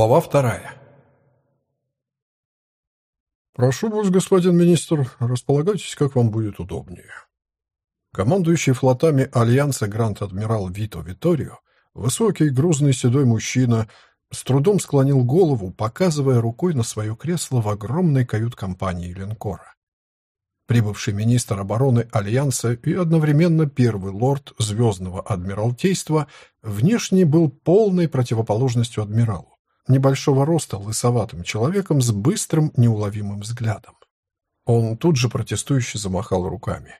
Глава вторая. «Прошу вас, господин министр, располагайтесь, как вам будет удобнее». Командующий флотами Альянса Гранд-Адмирал Вито Виторио, высокий, грузный, седой мужчина, с трудом склонил голову, показывая рукой на свое кресло в огромной кают-компании линкора. Прибывший министр обороны Альянса и одновременно первый лорд Звездного Адмиралтейства внешне был полной противоположностью адмиралу небольшого роста, лысоватым человеком с быстрым, неуловимым взглядом. Он тут же протестующе замахал руками.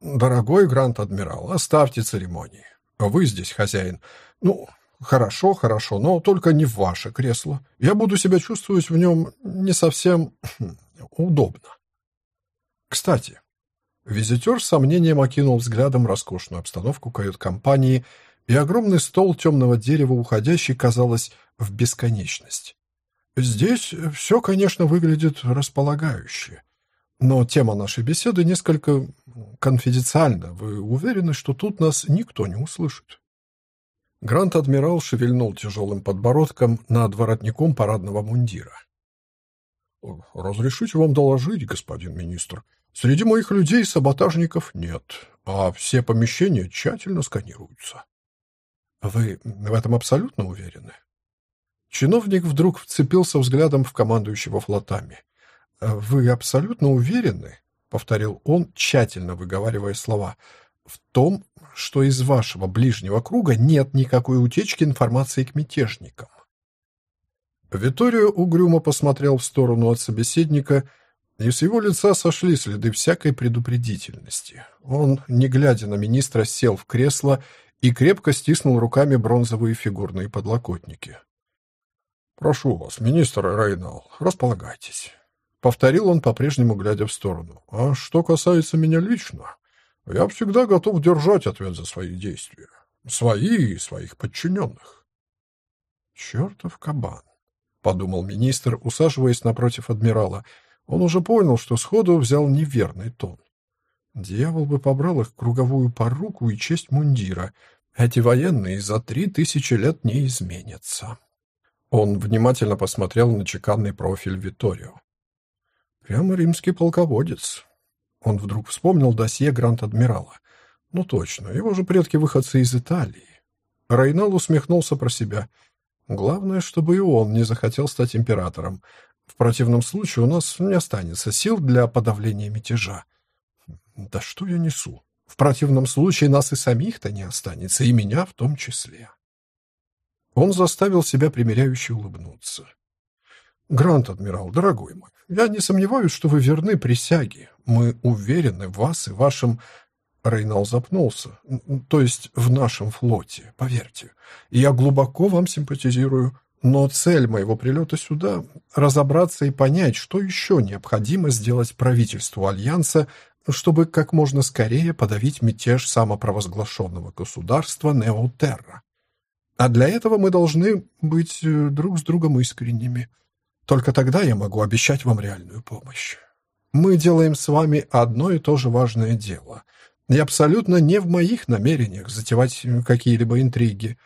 «Дорогой Грант-адмирал, оставьте церемонии. Вы здесь хозяин. Ну, хорошо, хорошо, но только не в ваше кресло. Я буду себя чувствовать в нем не совсем удобно». Кстати, визитер с сомнением окинул взглядом роскошную обстановку кают-компании и огромный стол темного дерева, уходящий, казалось, в бесконечность. Здесь все, конечно, выглядит располагающе. Но тема нашей беседы несколько конфиденциальна. Вы уверены, что тут нас никто не услышит? Грант-адмирал шевельнул тяжелым подбородком над воротником парадного мундира. «Разрешите вам доложить, господин министр. Среди моих людей саботажников нет, а все помещения тщательно сканируются». «Вы в этом абсолютно уверены?» Чиновник вдруг вцепился взглядом в командующего флотами. «Э, «Вы абсолютно уверены?» — повторил он, тщательно выговаривая слова. «В том, что из вашего ближнего круга нет никакой утечки информации к мятежникам». Виторио угрюмо посмотрел в сторону от собеседника, и с его лица сошли следы всякой предупредительности. Он, не глядя на министра, сел в кресло и крепко стиснул руками бронзовые фигурные подлокотники. «Прошу вас, министр Рейнал, располагайтесь», — повторил он, по-прежнему глядя в сторону. «А что касается меня лично, я всегда готов держать ответ за свои действия. Свои и своих подчиненных». «Чертов кабан», — подумал министр, усаживаясь напротив адмирала. Он уже понял, что сходу взял неверный тон. Дьявол бы побрал их круговую поруку и честь мундира. Эти военные за три тысячи лет не изменятся. Он внимательно посмотрел на чеканный профиль Виторио. Прямо римский полководец. Он вдруг вспомнил досье Гранд-адмирала. Ну точно, его же предки выходцы из Италии. Рейнал усмехнулся про себя. Главное, чтобы и он не захотел стать императором. В противном случае у нас не останется сил для подавления мятежа. Да что я несу? В противном случае нас и самих-то не останется, и меня в том числе. Он заставил себя примиряюще улыбнуться. «Грант, адмирал, дорогой мой, я не сомневаюсь, что вы верны присяге. Мы уверены в вас и вашем...» Рейнал запнулся. «То есть в нашем флоте, поверьте. Я глубоко вам симпатизирую, но цель моего прилета сюда — разобраться и понять, что еще необходимо сделать правительству Альянса, чтобы как можно скорее подавить мятеж самопровозглашенного государства Неотерра. А для этого мы должны быть э, друг с другом искренними. Только тогда я могу обещать вам реальную помощь. Мы делаем с вами одно и то же важное дело. И абсолютно не в моих намерениях затевать какие-либо интриги.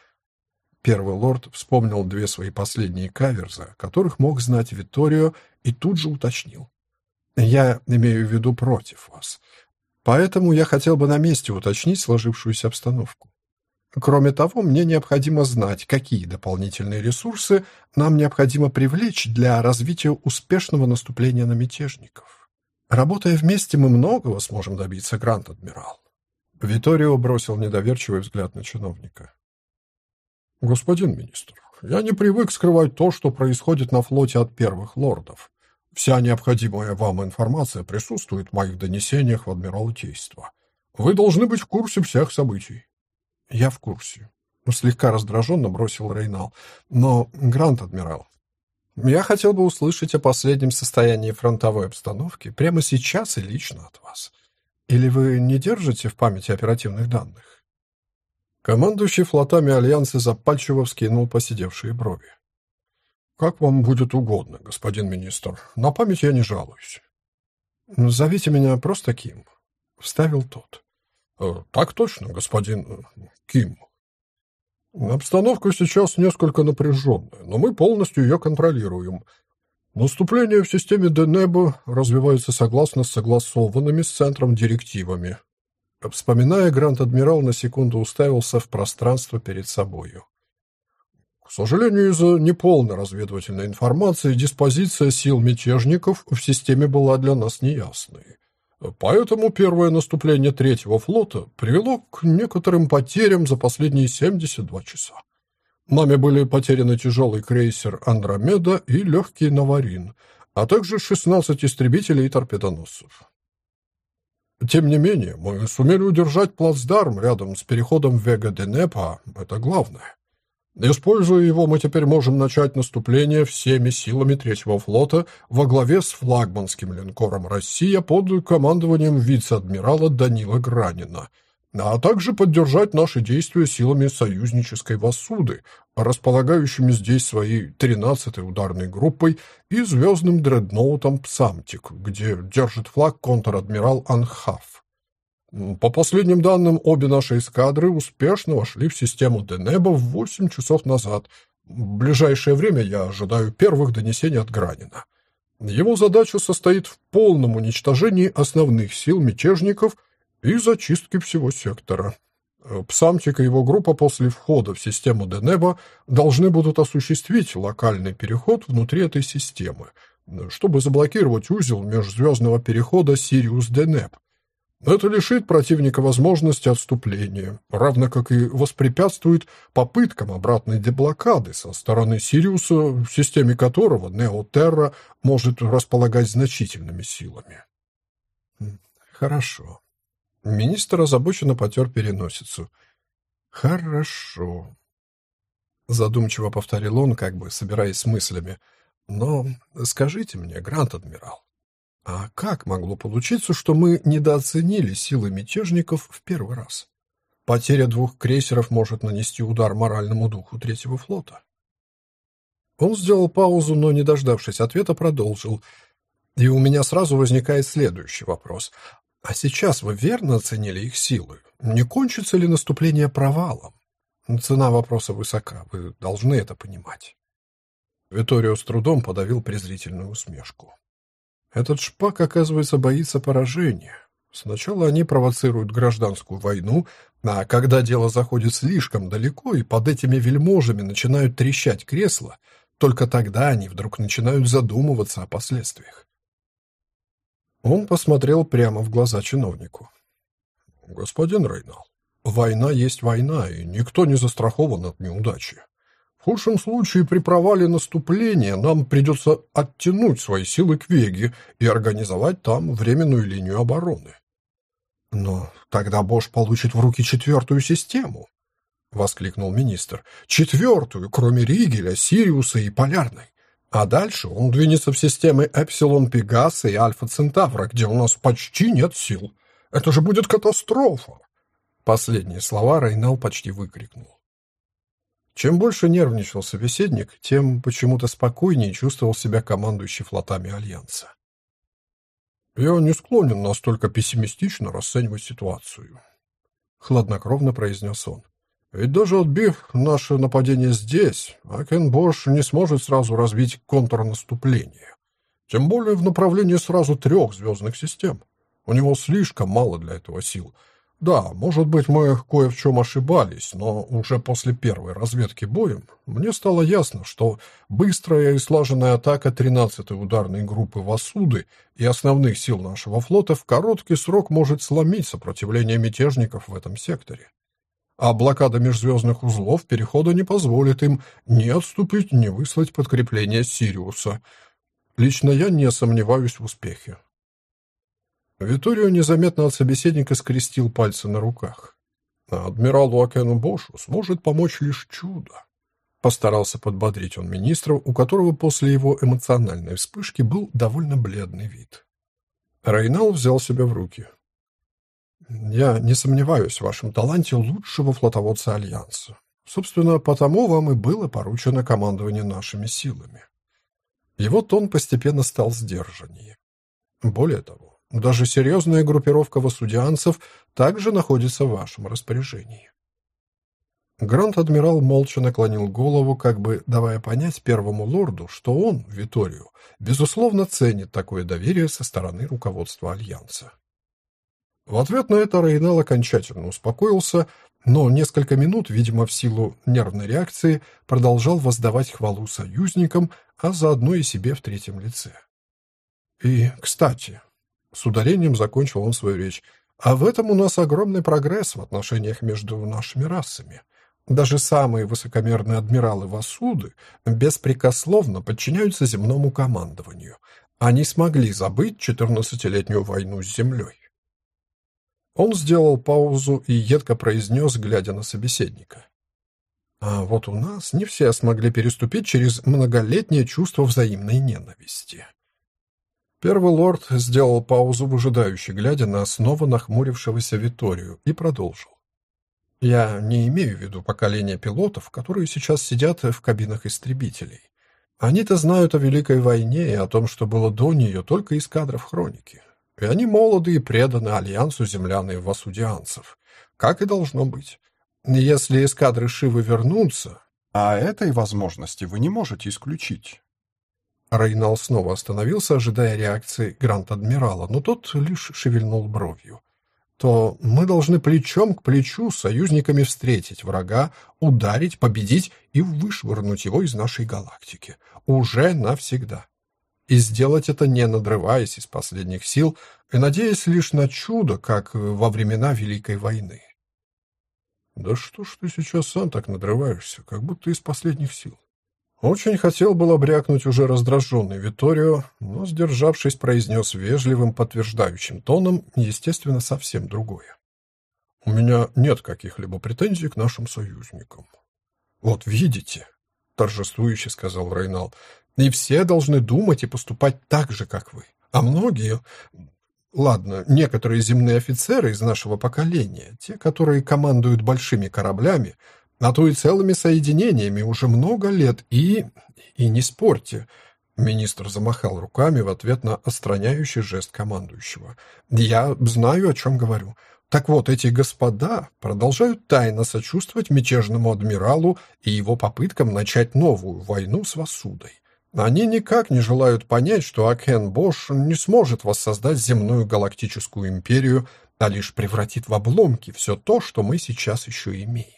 Первый лорд вспомнил две свои последние каверзы, которых мог знать Витторио, и тут же уточнил. Я имею в виду против вас. Поэтому я хотел бы на месте уточнить сложившуюся обстановку. Кроме того, мне необходимо знать, какие дополнительные ресурсы нам необходимо привлечь для развития успешного наступления на мятежников. Работая вместе, мы многого сможем добиться, Грант-адмирал. Виторио бросил недоверчивый взгляд на чиновника. «Господин министр, я не привык скрывать то, что происходит на флоте от первых лордов. Вся необходимая вам информация присутствует в моих донесениях в Адмиралтейство. Вы должны быть в курсе всех событий. «Я в курсе», — слегка раздраженно бросил Рейнал. «Но, Грант-адмирал, я хотел бы услышать о последнем состоянии фронтовой обстановки прямо сейчас и лично от вас. Или вы не держите в памяти оперативных данных?» Командующий флотами Альянса запальчиво вскинул посидевшие брови. «Как вам будет угодно, господин министр. На память я не жалуюсь». «Зовите меня просто Ким», — вставил тот. Э, «Так точно, господин э, Ким». Обстановка сейчас несколько напряженная, но мы полностью ее контролируем. Наступление в системе Денеба развивается согласно с согласованными с Центром директивами. Вспоминая, Гранд-адмирал на секунду уставился в пространство перед собою. К сожалению, из-за неполной разведывательной информации диспозиция сил мятежников в системе была для нас неясной. Поэтому первое наступление третьего флота привело к некоторым потерям за последние 72 часа. Нами были потеряны тяжелый крейсер «Андромеда» и легкий «Наварин», а также 16 истребителей и торпедоносцев. Тем не менее, мы сумели удержать плацдарм рядом с переходом Вега-де-Непа, это главное. Используя его, мы теперь можем начать наступление всеми силами Третьего флота во главе с флагманским линкором «Россия» под командованием вице-адмирала Данила Гранина, а также поддержать наши действия силами союзнической «Васуды», располагающими здесь своей 13-й ударной группой и звездным дредноутом «Псамтик», где держит флаг контр-адмирал Анхаф. По последним данным, обе наши эскадры успешно вошли в систему Денеба в 8 часов назад. В ближайшее время я ожидаю первых донесений от Гранина. Его задача состоит в полном уничтожении основных сил мятежников и зачистке всего сектора. Псамтик и его группа после входа в систему Денеба должны будут осуществить локальный переход внутри этой системы, чтобы заблокировать узел межзвездного перехода Сириус-Денеб, это лишит противника возможности отступления, равно как и воспрепятствует попыткам обратной деблокады со стороны Сириуса, в системе которого Неотерра может располагать значительными силами. Хорошо. Министр озабоченно потер переносицу. Хорошо. Задумчиво повторил он, как бы собираясь с мыслями. Но скажите мне, Грант-адмирал, а как могло получиться, что мы недооценили силы мятежников в первый раз? Потеря двух крейсеров может нанести удар моральному духу третьего флота. Он сделал паузу, но, не дождавшись ответа, продолжил. И у меня сразу возникает следующий вопрос. А сейчас вы верно оценили их силы? Не кончится ли наступление провалом? Цена вопроса высока, вы должны это понимать. Виторио с трудом подавил презрительную усмешку. Этот шпак, оказывается, боится поражения. Сначала они провоцируют гражданскую войну, а когда дело заходит слишком далеко и под этими вельможами начинают трещать кресла, только тогда они вдруг начинают задумываться о последствиях. Он посмотрел прямо в глаза чиновнику. «Господин Рейнал, война есть война, и никто не застрахован от неудачи. Худшем случае при провале наступления нам придется оттянуть свои силы к Веге и организовать там временную линию обороны. Но тогда Бош получит в руки четвертую систему, воскликнул министр. Четвертую, кроме Ригеля, Сириуса и Полярной. А дальше он двинется в системы Эпсилон Пегаса и Альфа Центавра, где у нас почти нет сил. Это же будет катастрофа. Последние слова Рейнал почти выкрикнул. Чем больше нервничал собеседник, тем почему-то спокойнее чувствовал себя командующий флотами Альянса. «Я не склонен настолько пессимистично расценивать ситуацию», — хладнокровно произнес он. «Ведь даже отбив наше нападение здесь, Акен Бош не сможет сразу развить контрнаступление. Тем более в направлении сразу трех звездных систем. У него слишком мало для этого сил — да, может быть, мы кое в чем ошибались, но уже после первой разведки боем мне стало ясно, что быстрая и слаженная атака 13-й ударной группы Васуды и основных сил нашего флота в короткий срок может сломить сопротивление мятежников в этом секторе. А блокада межзвездных узлов перехода не позволит им ни отступить, ни выслать подкрепление Сириуса. Лично я не сомневаюсь в успехе. Виторио незаметно от собеседника скрестил пальцы на руках. А адмиралу Акену Бошу сможет помочь лишь чудо. Постарался подбодрить он министра, у которого после его эмоциональной вспышки был довольно бледный вид. Рейнал взял себя в руки. «Я не сомневаюсь в вашем таланте лучшего флотоводца Альянса. Собственно, потому вам и было поручено командование нашими силами». Его тон постепенно стал сдержаннее. Более того, даже серьезная группировка васудианцев также находится в вашем распоряжении. Гранд-адмирал молча наклонил голову, как бы давая понять первому лорду, что он, Виторию, безусловно ценит такое доверие со стороны руководства Альянса. В ответ на это Рейнал окончательно успокоился, но несколько минут, видимо, в силу нервной реакции, продолжал воздавать хвалу союзникам, а заодно и себе в третьем лице. И, кстати, с ударением закончил он свою речь, а в этом у нас огромный прогресс в отношениях между нашими расами — даже самые высокомерные адмиралы Васуды беспрекословно подчиняются земному командованию. Они смогли забыть четырнадцатилетнюю войну с землей. Он сделал паузу и едко произнес, глядя на собеседника. А вот у нас не все смогли переступить через многолетнее чувство взаимной ненависти. Первый лорд сделал паузу, выжидающе глядя на снова нахмурившегося Виторию, и продолжил. Я не имею в виду поколение пилотов, которые сейчас сидят в кабинах истребителей. Они-то знают о Великой войне и о том, что было до нее, только из кадров хроники. И они молоды и преданы альянсу землян и васудианцев. Как и должно быть. Если эскадры Шивы вернутся... А этой возможности вы не можете исключить. Рейнал снова остановился, ожидая реакции Гранд-адмирала, но тот лишь шевельнул бровью то мы должны плечом к плечу союзниками встретить врага, ударить, победить и вышвырнуть его из нашей галактики. Уже навсегда. И сделать это не надрываясь из последних сил и надеясь лишь на чудо, как во времена Великой войны. Да что ж ты сейчас сам так надрываешься, как будто из последних сил? Очень хотел было брякнуть уже раздраженный Виторио, но, сдержавшись, произнес вежливым, подтверждающим тоном, естественно, совсем другое. «У меня нет каких-либо претензий к нашим союзникам». «Вот видите», — торжествующе сказал Рейнал, «и все должны думать и поступать так же, как вы. А многие, ладно, некоторые земные офицеры из нашего поколения, те, которые командуют большими кораблями, а то и целыми соединениями уже много лет, и... и не спорьте». Министр замахал руками в ответ на отстраняющий жест командующего. «Я знаю, о чем говорю. Так вот, эти господа продолжают тайно сочувствовать мятежному адмиралу и его попыткам начать новую войну с Васудой. Они никак не желают понять, что Акен Бош не сможет воссоздать земную галактическую империю, а лишь превратит в обломки все то, что мы сейчас еще имеем.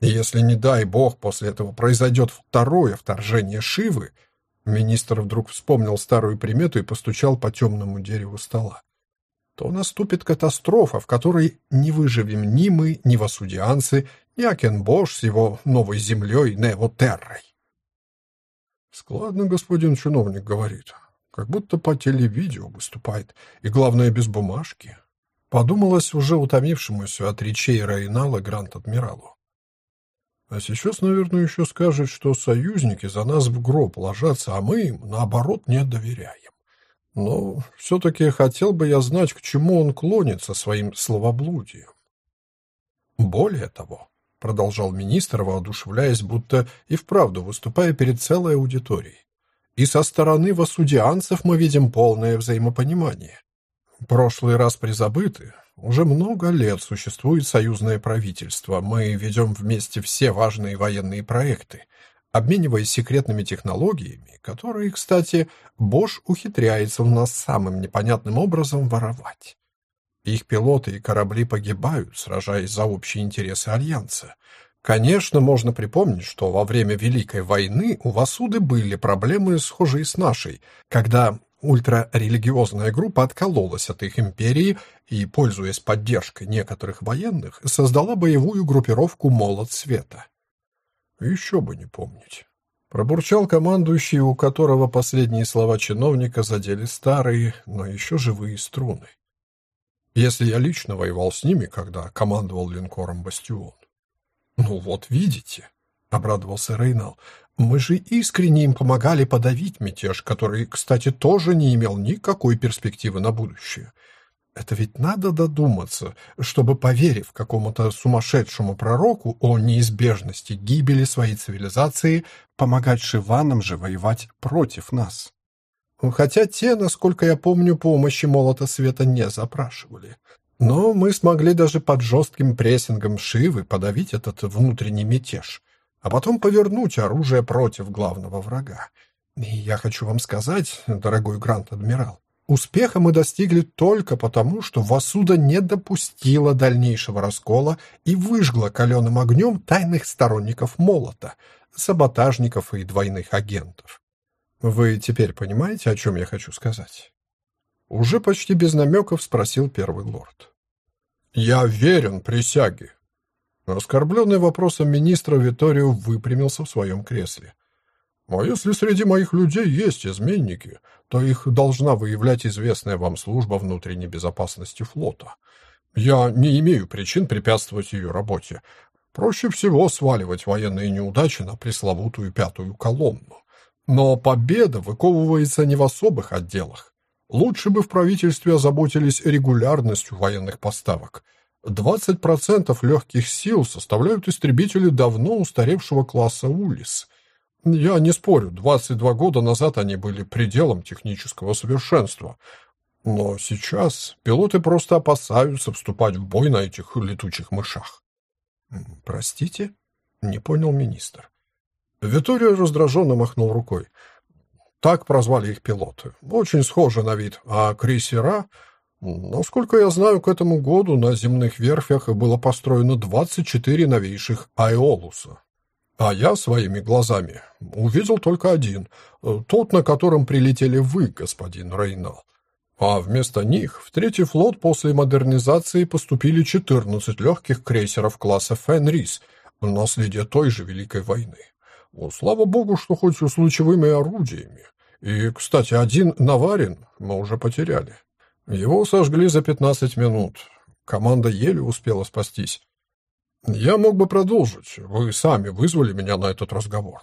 Если, не дай бог, после этого произойдет второе вторжение Шивы, министр вдруг вспомнил старую примету и постучал по темному дереву стола, то наступит катастрофа, в которой не выживем ни мы, ни васудианцы, ни Акенбош с его новой землей Невотеррой. Складно господин чиновник говорит, как будто по телевидео выступает, и, главное, без бумажки. Подумалось уже утомившемуся от речей Рейнала Грант-адмиралу. А сейчас, наверное, еще скажет, что союзники за нас в гроб ложатся, а мы им, наоборот, не доверяем. Но все-таки хотел бы я знать, к чему он клонится своим словоблудием. Более того, продолжал министр, воодушевляясь, будто и вправду выступая перед целой аудиторией, и со стороны васудианцев мы видим полное взаимопонимание. Прошлый раз призабыты, уже много лет существует союзное правительство. Мы ведем вместе все важные военные проекты, обмениваясь секретными технологиями, которые, кстати, Бош ухитряется у нас самым непонятным образом воровать. Их пилоты и корабли погибают, сражаясь за общие интересы Альянса. Конечно, можно припомнить, что во время Великой войны у Васуды были проблемы, схожие с нашей, когда Ультрарелигиозная группа откололась от их империи и, пользуясь поддержкой некоторых военных, создала боевую группировку «Молот Света». «Еще бы не помнить». Пробурчал командующий, у которого последние слова чиновника задели старые, но еще живые струны. Если я лично воевал с ними, когда командовал линкором «Бастион». «Ну вот, видите», — обрадовался Рейнал, мы же искренне им помогали подавить мятеж, который, кстати, тоже не имел никакой перспективы на будущее. Это ведь надо додуматься, чтобы, поверив какому-то сумасшедшему пророку о неизбежности гибели своей цивилизации, помогать шиванам же воевать против нас. Хотя те, насколько я помню, помощи Молота Света не запрашивали. Но мы смогли даже под жестким прессингом Шивы подавить этот внутренний мятеж, а потом повернуть оружие против главного врага. И я хочу вам сказать, дорогой Грант-адмирал, успеха мы достигли только потому, что Васуда не допустила дальнейшего раскола и выжгла каленым огнем тайных сторонников Молота, саботажников и двойных агентов. Вы теперь понимаете, о чем я хочу сказать? Уже почти без намеков спросил первый лорд. «Я верен присяге». Оскорбленный вопросом министра Виторио выпрямился в своем кресле. «А если среди моих людей есть изменники, то их должна выявлять известная вам служба внутренней безопасности флота. Я не имею причин препятствовать ее работе. Проще всего сваливать военные неудачи на пресловутую пятую колонну. Но победа выковывается не в особых отделах. Лучше бы в правительстве озаботились регулярностью военных поставок. 20% легких сил составляют истребители давно устаревшего класса «Улис». Я не спорю, 22 года назад они были пределом технического совершенства. Но сейчас пилоты просто опасаются вступать в бой на этих летучих мышах. «Простите?» — не понял министр. Витория раздраженно махнул рукой. Так прозвали их пилоты. Очень схожи на вид. А крейсера... Насколько я знаю, к этому году на земных верфях было построено 24 новейших «Айолуса». А я своими глазами увидел только один, тот, на котором прилетели вы, господин Рейнал. А вместо них в третий флот после модернизации поступили 14 легких крейсеров класса «Фенрис», наследие той же Великой войны. Слава богу, что хоть с лучевыми орудиями. И, кстати, один Наварин мы уже потеряли. Его сожгли за 15 минут. Команда еле успела спастись. Я мог бы продолжить. Вы сами вызвали меня на этот разговор.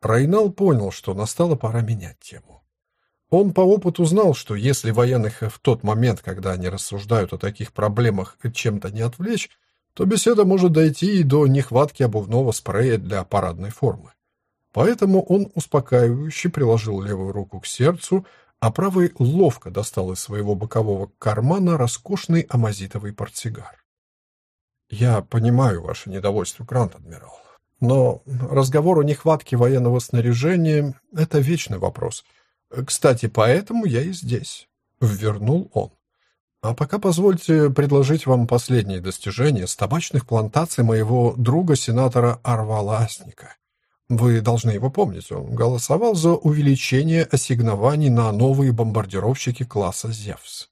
Райнал понял, что настала пора менять тему. Он по опыту знал, что если военных в тот момент, когда они рассуждают о таких проблемах, чем-то не отвлечь, то беседа может дойти и до нехватки обувного спрея для парадной формы. Поэтому он успокаивающе приложил левую руку к сердцу, а правой ловко достал из своего бокового кармана роскошный амазитовый портсигар. «Я понимаю ваше недовольство, Грант-адмирал, но разговор о нехватке военного снаряжения — это вечный вопрос. Кстати, поэтому я и здесь», — ввернул он. А пока позвольте предложить вам последние достижения с табачных плантаций моего друга-сенатора Арваласника. Вы должны его помнить, он голосовал за увеличение ассигнований на новые бомбардировщики класса «Зевс».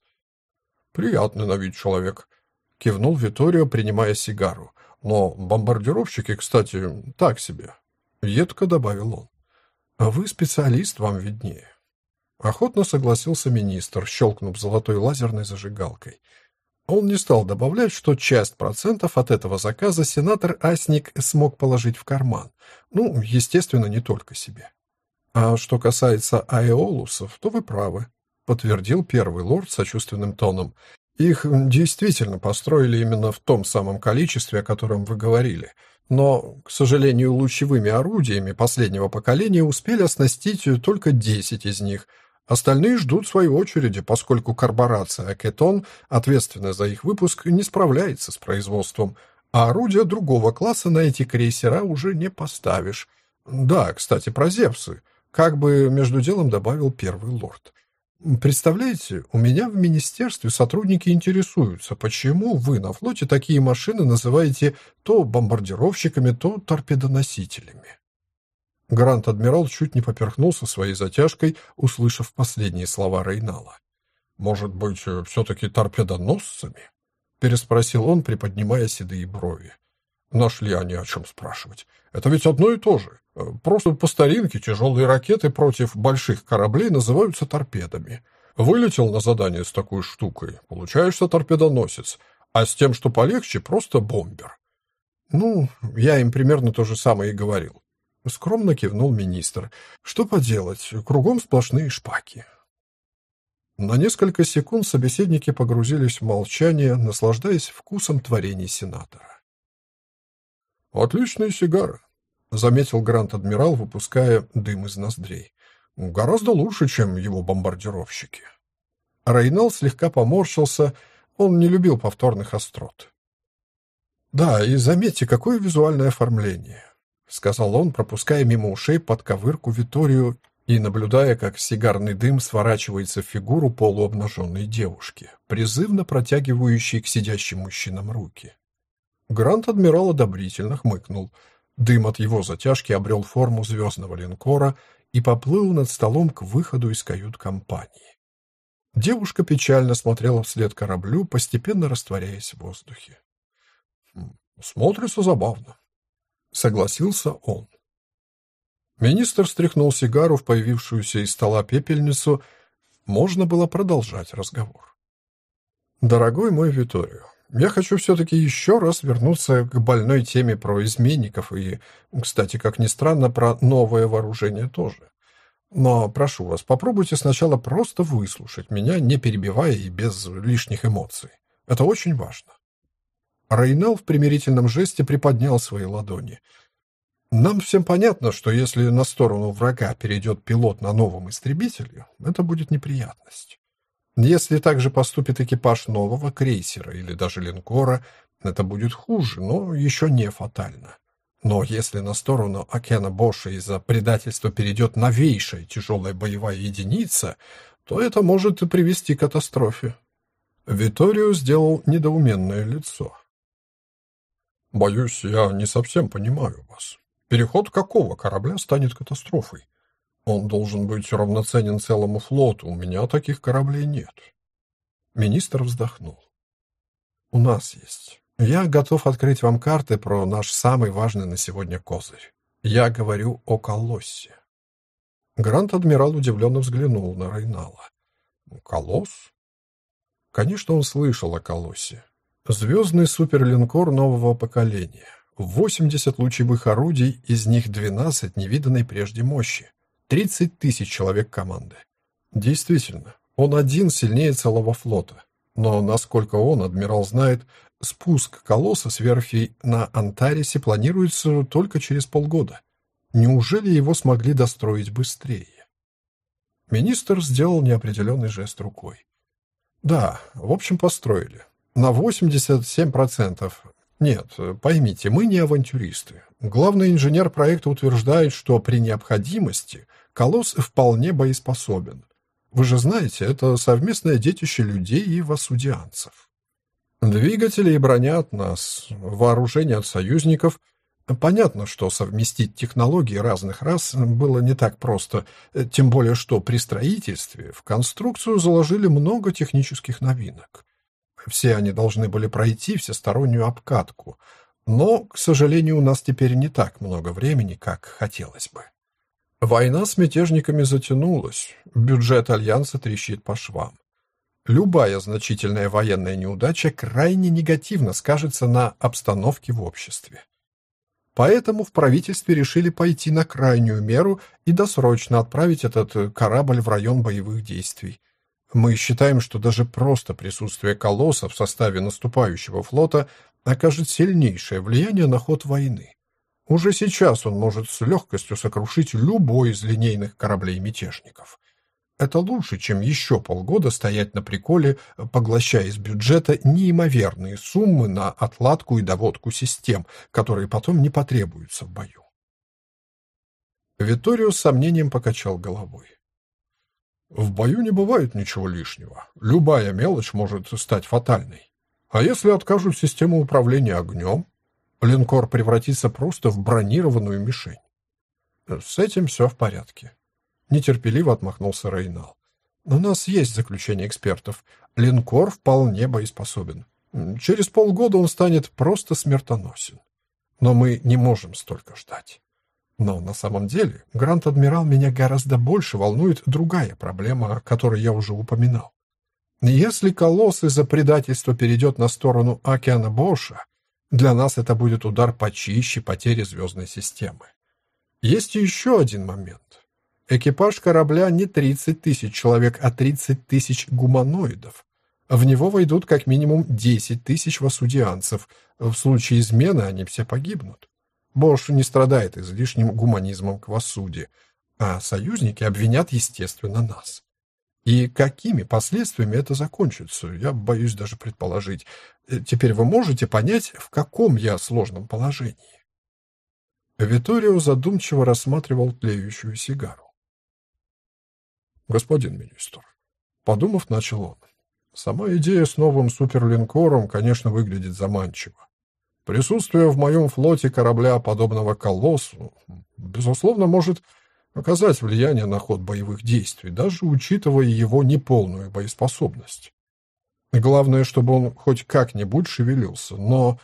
«Приятный на вид человек», — кивнул Виторио, принимая сигару. «Но бомбардировщики, кстати, так себе», — едко добавил он. «А вы специалист, вам виднее». Охотно согласился министр, щелкнув золотой лазерной зажигалкой. Он не стал добавлять, что часть процентов от этого заказа сенатор Асник смог положить в карман. Ну, естественно, не только себе. А что касается аэолусов, то вы правы, подтвердил первый лорд сочувственным тоном. Их действительно построили именно в том самом количестве, о котором вы говорили. Но, к сожалению, лучевыми орудиями последнего поколения успели оснастить только 10 из них – Остальные ждут своей очереди, поскольку корпорация Акетон, ответственная за их выпуск, не справляется с производством, а орудия другого класса на эти крейсера уже не поставишь. Да, кстати, про Зевсы. Как бы между делом добавил первый лорд. Представляете, у меня в министерстве сотрудники интересуются, почему вы на флоте такие машины называете то бомбардировщиками, то торпедоносителями. Грант-адмирал чуть не поперхнулся своей затяжкой, услышав последние слова Рейнала. «Может быть, э, все-таки торпедоносцами?» — переспросил он, приподнимая седые брови. «Нашли они о чем спрашивать. Это ведь одно и то же. Э, просто по старинке тяжелые ракеты против больших кораблей называются торпедами. Вылетел на задание с такой штукой, получаешься торпедоносец, а с тем, что полегче, просто бомбер». «Ну, я им примерно то же самое и говорил. Скромно кивнул министр. Что поделать, кругом сплошные шпаки. На несколько секунд собеседники погрузились в молчание, наслаждаясь вкусом творений сенатора. «Отличные сигары», — заметил Грант-адмирал, выпуская дым из ноздрей. «Гораздо лучше, чем его бомбардировщики». Рейнал слегка поморщился. Он не любил повторных острот. «Да, и заметьте, какое визуальное оформление», — сказал он, пропуская мимо ушей под ковырку Виторию и наблюдая, как сигарный дым сворачивается в фигуру полуобнаженной девушки, призывно протягивающей к сидящим мужчинам руки. Грант-адмирал одобрительно хмыкнул. Дым от его затяжки обрел форму звездного линкора и поплыл над столом к выходу из кают-компании. Девушка печально смотрела вслед кораблю, постепенно растворяясь в воздухе. «Хм, «Смотрится забавно», — согласился он. Министр стряхнул сигару в появившуюся из стола пепельницу. Можно было продолжать разговор. «Дорогой мой Виторио, я хочу все-таки еще раз вернуться к больной теме про изменников и, кстати, как ни странно, про новое вооружение тоже. Но прошу вас, попробуйте сначала просто выслушать меня, не перебивая и без лишних эмоций. Это очень важно. Рейнал в примирительном жесте приподнял свои ладони. Нам всем понятно, что если на сторону врага перейдет пилот на новом истребителе, это будет неприятность. Если также поступит экипаж нового крейсера или даже линкора, это будет хуже, но еще не фатально. Но если на сторону Океана Боша из-за предательства перейдет новейшая тяжелая боевая единица, то это может и привести к катастрофе. Виторио сделал недоуменное лицо. «Боюсь, я не совсем понимаю вас. Переход какого корабля станет катастрофой? Он должен быть равноценен целому флоту, у меня таких кораблей нет». Министр вздохнул. «У нас есть. Я готов открыть вам карты про наш самый важный на сегодня козырь. Я говорю о колоссе. Грант-адмирал удивленно взглянул на Рейнала. Колосс? Конечно, он слышал о колоссе. Звездный суперлинкор нового поколения. 80 лучевых орудий, из них 12 невиданной прежде мощи. 30 тысяч человек команды. Действительно, он один сильнее целого флота. Но, насколько он, адмирал знает, Спуск колосса с верфи на Антарисе планируется только через полгода. Неужели его смогли достроить быстрее? Министр сделал неопределенный жест рукой. Да, в общем, построили. На 87%. Нет, поймите, мы не авантюристы. Главный инженер проекта утверждает, что при необходимости колосс вполне боеспособен. Вы же знаете, это совместное детище людей и васудианцев. Двигатели и броня от нас, вооружение от союзников. Понятно, что совместить технологии разных рас было не так просто, тем более что при строительстве в конструкцию заложили много технических новинок. Все они должны были пройти всестороннюю обкатку, но, к сожалению, у нас теперь не так много времени, как хотелось бы. Война с мятежниками затянулась, бюджет Альянса трещит по швам. Любая значительная военная неудача крайне негативно скажется на обстановке в обществе. Поэтому в правительстве решили пойти на крайнюю меру и досрочно отправить этот корабль в район боевых действий. Мы считаем, что даже просто присутствие колосса в составе наступающего флота окажет сильнейшее влияние на ход войны. Уже сейчас он может с легкостью сокрушить любой из линейных кораблей мятежников. Это лучше, чем еще полгода стоять на приколе, поглощая из бюджета неимоверные суммы на отладку и доводку систем, которые потом не потребуются в бою. Виторио с сомнением покачал головой. В бою не бывает ничего лишнего. Любая мелочь может стать фатальной. А если откажут систему управления огнем, линкор превратится просто в бронированную мишень. С этим все в порядке. Нетерпеливо отмахнулся Рейнал. У нас есть заключение экспертов. Линкор вполне боеспособен. Через полгода он станет просто смертоносен. Но мы не можем столько ждать. Но на самом деле, Грант-адмирал меня гораздо больше волнует другая проблема, о которой я уже упоминал. Если колосс из-за предательства перейдет на сторону океана Боша, для нас это будет удар почище потери звездной системы. Есть еще один момент. Экипаж корабля не 30 тысяч человек, а 30 тысяч гуманоидов. В него войдут как минимум 10 тысяч васудианцев. В случае измены они все погибнут. Бош не страдает излишним гуманизмом к васуде, а союзники обвинят, естественно, нас. И какими последствиями это закончится, я боюсь даже предположить. Э, теперь вы можете понять, в каком я сложном положении. Виторио задумчиво рассматривал тлеющую сигару. Господин министр, подумав, начал он. Сама идея с новым суперлинкором, конечно, выглядит заманчиво. Присутствие в моем флоте корабля, подобного колоссу, безусловно, может оказать влияние на ход боевых действий, даже учитывая его неполную боеспособность. Главное, чтобы он хоть как-нибудь шевелился, но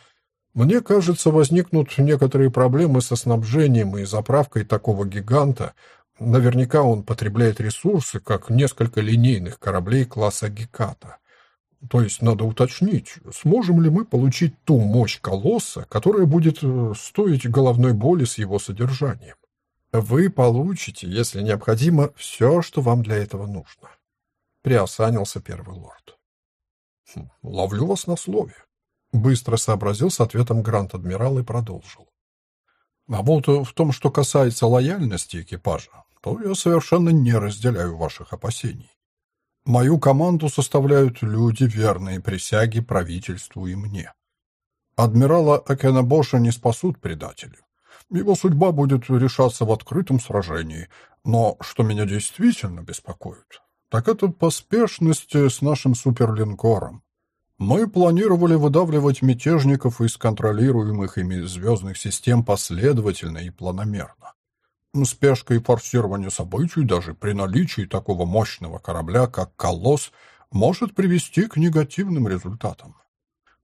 мне кажется, возникнут некоторые проблемы со снабжением и заправкой такого гиганта. Наверняка он потребляет ресурсы, как несколько линейных кораблей класса Геката. То есть надо уточнить, сможем ли мы получить ту мощь колосса, которая будет э, стоить головной боли с его содержанием. Вы получите, если необходимо, все, что вам для этого нужно. Приосанился первый лорд. Хм, ловлю вас на слове. Быстро сообразил с ответом Грант-адмирал и продолжил. А вот в том, что касается лояльности экипажа, то я совершенно не разделяю ваших опасений. Мою команду составляют люди, верные присяге правительству и мне. Адмирала Акенабоша не спасут предатели. Его судьба будет решаться в открытом сражении. Но что меня действительно беспокоит, так это поспешность с нашим суперлинкором. Мы планировали выдавливать мятежников из контролируемых ими звездных систем последовательно и планомерно. Спешка и форсирование событий даже при наличии такого мощного корабля, как «Колосс», может привести к негативным результатам.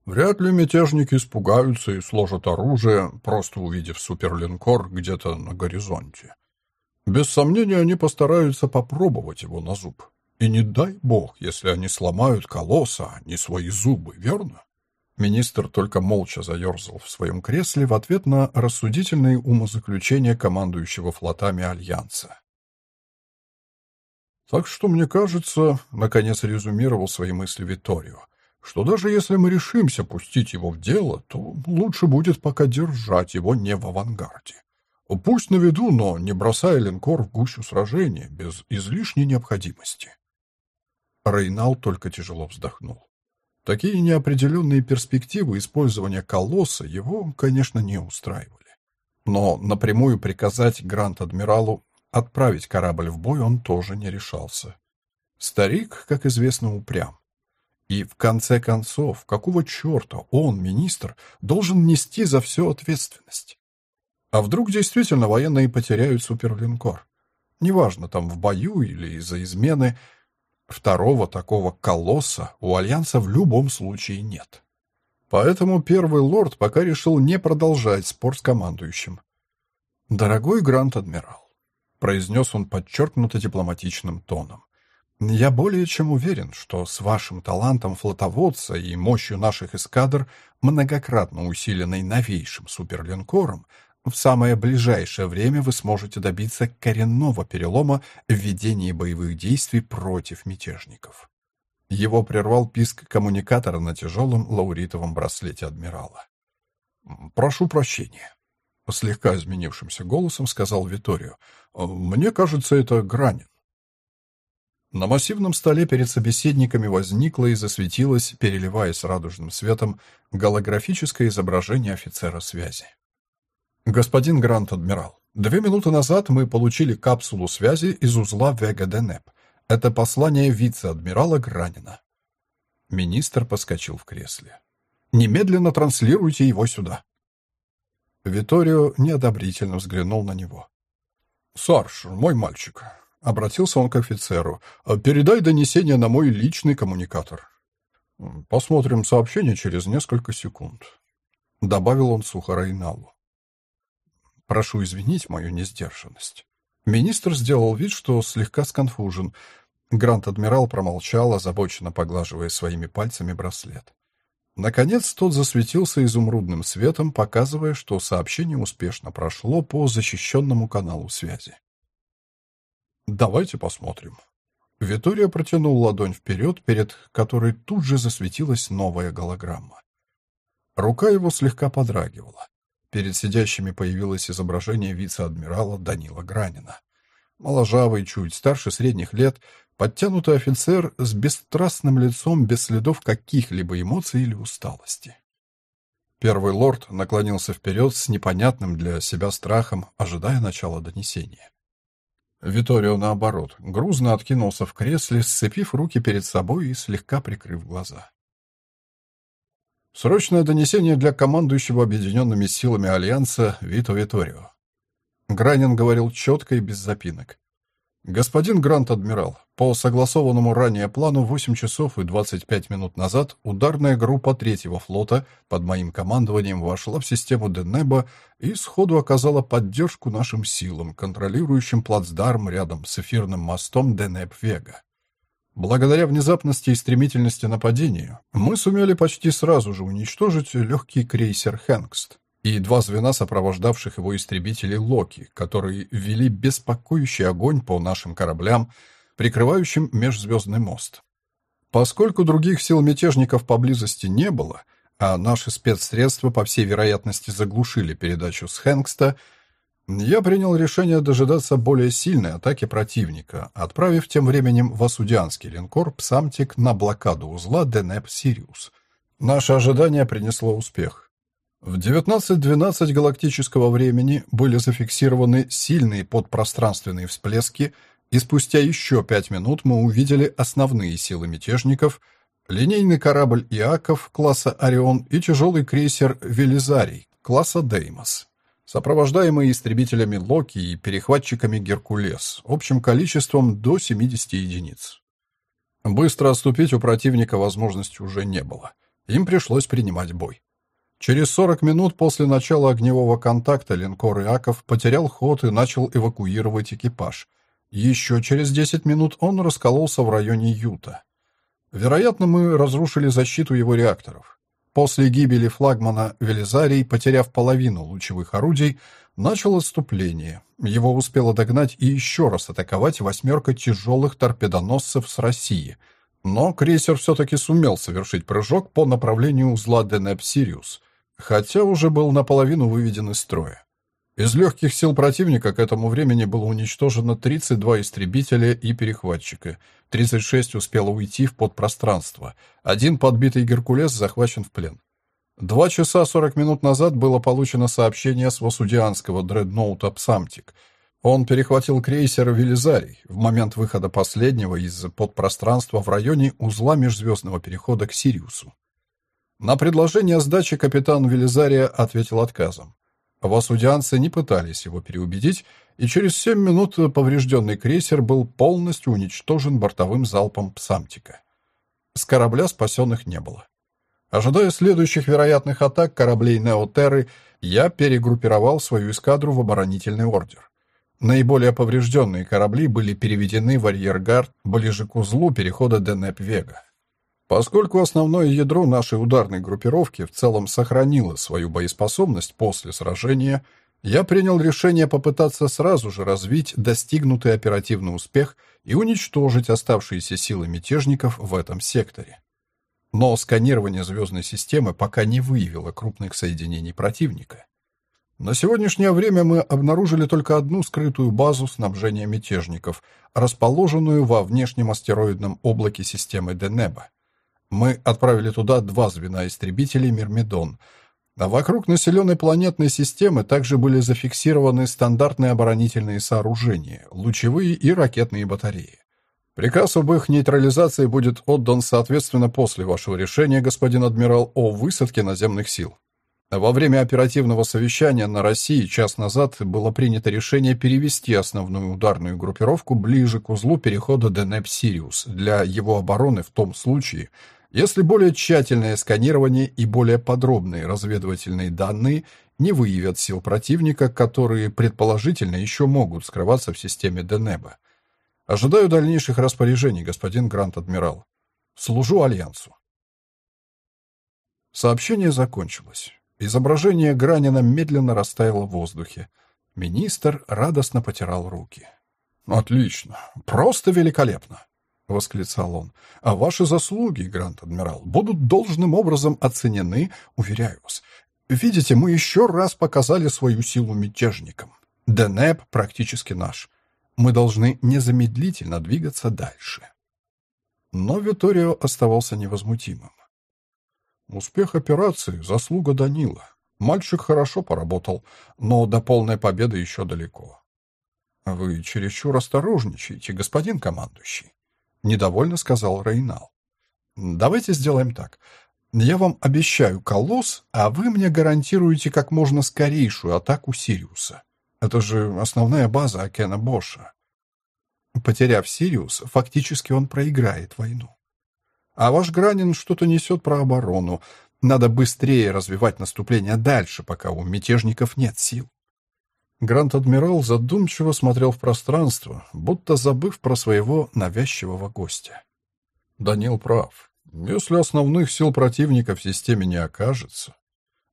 Вряд ли мятежники испугаются и сложат оружие, просто увидев суперлинкор где-то на горизонте. Без сомнения, они постараются попробовать его на зуб. И не дай бог, если они сломают колосса, а не свои зубы, верно? Министр только молча заерзал в своем кресле в ответ на рассудительные умозаключения командующего флотами Альянса. Так что, мне кажется, наконец резюмировал свои мысли Виторио, что даже если мы решимся пустить его в дело, то лучше будет пока держать его не в авангарде. Пусть на виду, но не бросая линкор в гущу сражения, без излишней необходимости. Рейнал только тяжело вздохнул. Такие неопределенные перспективы использования колосса его, конечно, не устраивали. Но напрямую приказать Гранд-адмиралу отправить корабль в бой он тоже не решался. Старик, как известно, упрям. И в конце концов, какого черта он, министр, должен нести за все ответственность? А вдруг действительно военные потеряют суперлинкор? Неважно, там в бою или из-за измены, второго такого колосса у Альянса в любом случае нет. Поэтому первый лорд пока решил не продолжать спор с командующим. «Дорогой Грант-адмирал», — произнес он подчеркнуто дипломатичным тоном, я более чем уверен, что с вашим талантом флотоводца и мощью наших эскадр, многократно усиленной новейшим суперлинкором, в самое ближайшее время вы сможете добиться коренного перелома в ведении боевых действий против мятежников. Его прервал писк коммуникатора на тяжелом лауритовом браслете адмирала. «Прошу прощения», — слегка изменившимся голосом сказал Виторио. «Мне кажется, это Гранин». На массивном столе перед собеседниками возникло и засветилось, переливаясь радужным светом, голографическое изображение офицера связи. «Господин Грант-адмирал, две минуты назад мы получили капсулу связи из узла Вега-Денеп. Это послание вице-адмирала Гранина». Министр поскочил в кресле. «Немедленно транслируйте его сюда». Виторио неодобрительно взглянул на него. «Сарш, мой мальчик, Обратился он к офицеру. «Передай донесение на мой личный коммуникатор». «Посмотрим сообщение через несколько секунд», — добавил он сухо Рейналу. «Прошу извинить мою несдержанность». Министр сделал вид, что слегка сконфужен. Грант-адмирал промолчал, озабоченно поглаживая своими пальцами браслет. Наконец тот засветился изумрудным светом, показывая, что сообщение успешно прошло по защищенному каналу связи. Давайте посмотрим. Витория протянул ладонь вперед, перед которой тут же засветилась новая голограмма. Рука его слегка подрагивала. Перед сидящими появилось изображение вице-адмирала Данила Гранина. Моложавый, чуть старше средних лет, Подтянутый офицер с бесстрастным лицом, без следов каких-либо эмоций или усталости. Первый лорд наклонился вперед с непонятным для себя страхом, ожидая начала донесения. Виторио, наоборот, грузно откинулся в кресле, сцепив руки перед собой и слегка прикрыв глаза. Срочное донесение для командующего объединенными силами Альянса Вито Виторио. Гранин говорил четко и без запинок. «Господин Грант-адмирал, по согласованному ранее плану 8 часов и 25 минут назад ударная группа третьего флота под моим командованием вошла в систему Денеба и сходу оказала поддержку нашим силам, контролирующим плацдарм рядом с эфирным мостом Денеб-Вега. Благодаря внезапности и стремительности нападения мы сумели почти сразу же уничтожить легкий крейсер «Хэнгст», и два звена сопровождавших его истребителей Локи, которые вели беспокоящий огонь по нашим кораблям, прикрывающим межзвездный мост. Поскольку других сил мятежников поблизости не было, а наши спецсредства, по всей вероятности, заглушили передачу с Хэнгста, я принял решение дожидаться более сильной атаки противника, отправив тем временем васудианский линкор «Псамтик» на блокаду узла Денеп-Сириус. Наше ожидание принесло успех. В 19.12 галактического времени были зафиксированы сильные подпространственные всплески, и спустя еще пять минут мы увидели основные силы мятежников, линейный корабль «Иаков» класса «Орион» и тяжелый крейсер «Велизарий» класса «Деймос», сопровождаемые истребителями «Локи» и перехватчиками «Геркулес» общим количеством до 70 единиц. Быстро отступить у противника возможности уже не было. Им пришлось принимать бой. Через 40 минут после начала огневого контакта линкор Иаков потерял ход и начал эвакуировать экипаж. Еще через 10 минут он раскололся в районе Юта. Вероятно, мы разрушили защиту его реакторов. После гибели флагмана Велизарий, потеряв половину лучевых орудий, начал отступление. Его успела догнать и еще раз атаковать восьмерка тяжелых торпедоносцев с России. Но крейсер все-таки сумел совершить прыжок по направлению узла Денеп-Сириус, хотя уже был наполовину выведен из строя. Из легких сил противника к этому времени было уничтожено 32 истребителя и перехватчика, 36 успело уйти в подпространство, один подбитый «Геркулес» захвачен в плен. Два часа сорок минут назад было получено сообщение с Васудианского дредноута «Псамтик». Он перехватил крейсер «Велизарий» в момент выхода последнего из подпространства в районе узла межзвездного перехода к Сириусу. На предложение сдачи капитан Велизария ответил отказом. Васудианцы не пытались его переубедить, и через семь минут поврежденный крейсер был полностью уничтожен бортовым залпом Псамтика. С корабля спасенных не было. Ожидая следующих вероятных атак кораблей Неотерры, я перегруппировал свою эскадру в оборонительный ордер. Наиболее поврежденные корабли были переведены в арьергард ближе к узлу перехода Денеп-Вега. Поскольку основное ядро нашей ударной группировки в целом сохранило свою боеспособность после сражения, я принял решение попытаться сразу же развить достигнутый оперативный успех и уничтожить оставшиеся силы мятежников в этом секторе. Но сканирование звездной системы пока не выявило крупных соединений противника. На сегодняшнее время мы обнаружили только одну скрытую базу снабжения мятежников, расположенную во внешнем астероидном облаке системы Денеба. Мы отправили туда два звена истребителей «Мирмидон», а вокруг населенной планетной системы также были зафиксированы стандартные оборонительные сооружения, лучевые и ракетные батареи. Приказ об их нейтрализации будет отдан, соответственно, после вашего решения, господин адмирал, о высадке наземных сил. Во время оперативного совещания на России час назад было принято решение перевести основную ударную группировку ближе к узлу перехода Денеп-Сириус для его обороны в том случае, если более тщательное сканирование и более подробные разведывательные данные не выявят сил противника, которые, предположительно, еще могут скрываться в системе Денеба. Ожидаю дальнейших распоряжений, господин Грант-адмирал. Служу Альянсу. Сообщение закончилось. Изображение Гранина медленно растаяло в воздухе. Министр радостно потирал руки. «Отлично! Просто великолепно!» — восклицал он. «А ваши заслуги, Грант-адмирал, будут должным образом оценены, уверяю вас. Видите, мы еще раз показали свою силу мятежникам. Денеп практически наш. Мы должны незамедлительно двигаться дальше. Но Виторио оставался невозмутимым. Успех операции — заслуга Данила. Мальчик хорошо поработал, но до полной победы еще далеко. Вы чересчур осторожничаете, господин командующий, недовольно сказал Рейнал. Давайте сделаем так. Я вам обещаю колосс, а вы мне гарантируете как можно скорейшую атаку Сириуса. Это же основная база Акена Боша. Потеряв Сириус, фактически он проиграет войну. А ваш Гранин что-то несет про оборону. Надо быстрее развивать наступление дальше, пока у мятежников нет сил. Грант-адмирал задумчиво смотрел в пространство, будто забыв про своего навязчивого гостя. Данил прав. Если основных сил противника в системе не окажется,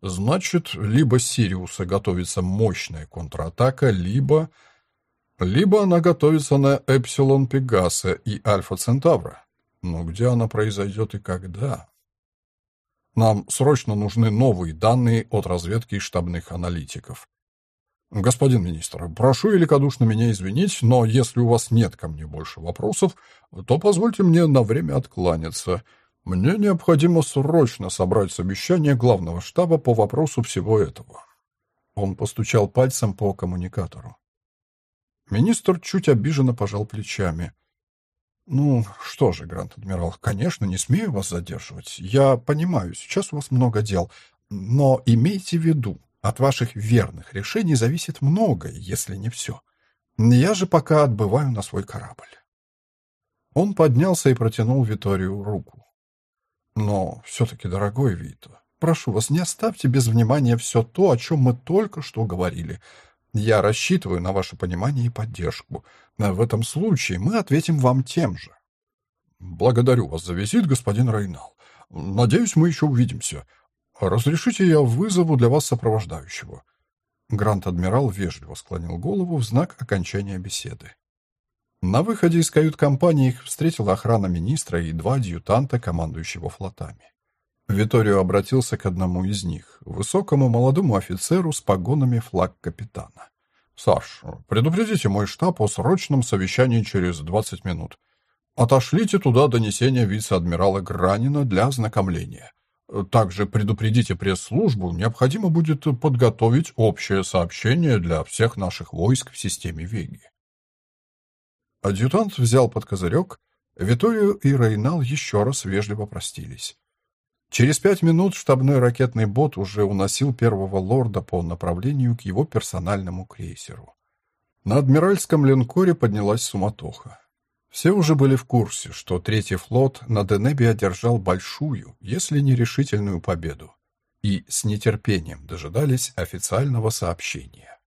значит, либо Сириуса готовится мощная контратака, либо... Либо она готовится на Эпсилон Пегаса и Альфа Центавра. Но где она произойдет и когда? Нам срочно нужны новые данные от разведки и штабных аналитиков. Господин министр, прошу великодушно меня извинить, но если у вас нет ко мне больше вопросов, то позвольте мне на время откланяться. Мне необходимо срочно собрать совещание главного штаба по вопросу всего этого. Он постучал пальцем по коммуникатору. Министр чуть обиженно пожал плечами. «Ну, что же, Грант-адмирал, конечно, не смею вас задерживать. Я понимаю, сейчас у вас много дел, но имейте в виду, от ваших верных решений зависит многое, если не все. Я же пока отбываю на свой корабль». Он поднялся и протянул Виторию руку. «Но все-таки, дорогой Вито, прошу вас, не оставьте без внимания все то, о чем мы только что говорили. Я рассчитываю на ваше понимание и поддержку. В этом случае мы ответим вам тем же. Благодарю вас за визит, господин Рейнал. Надеюсь, мы еще увидимся. Разрешите я вызову для вас сопровождающего. Грант-адмирал вежливо склонил голову в знак окончания беседы. На выходе из кают-компании их встретила охрана министра и два адъютанта, командующего флотами. Виторио обратился к одному из них, высокому молодому офицеру с погонами флаг капитана. «Саш, предупредите мой штаб о срочном совещании через 20 минут. Отошлите туда донесение вице-адмирала Гранина для ознакомления. Также предупредите пресс-службу, необходимо будет подготовить общее сообщение для всех наших войск в системе Веги». Адъютант взял под козырек, Виторио и Рейнал еще раз вежливо простились. Через пять минут штабной ракетный бот уже уносил первого лорда по направлению к его персональному крейсеру. На адмиральском линкоре поднялась суматоха. Все уже были в курсе, что Третий флот на Денебе одержал большую, если не решительную победу, и с нетерпением дожидались официального сообщения.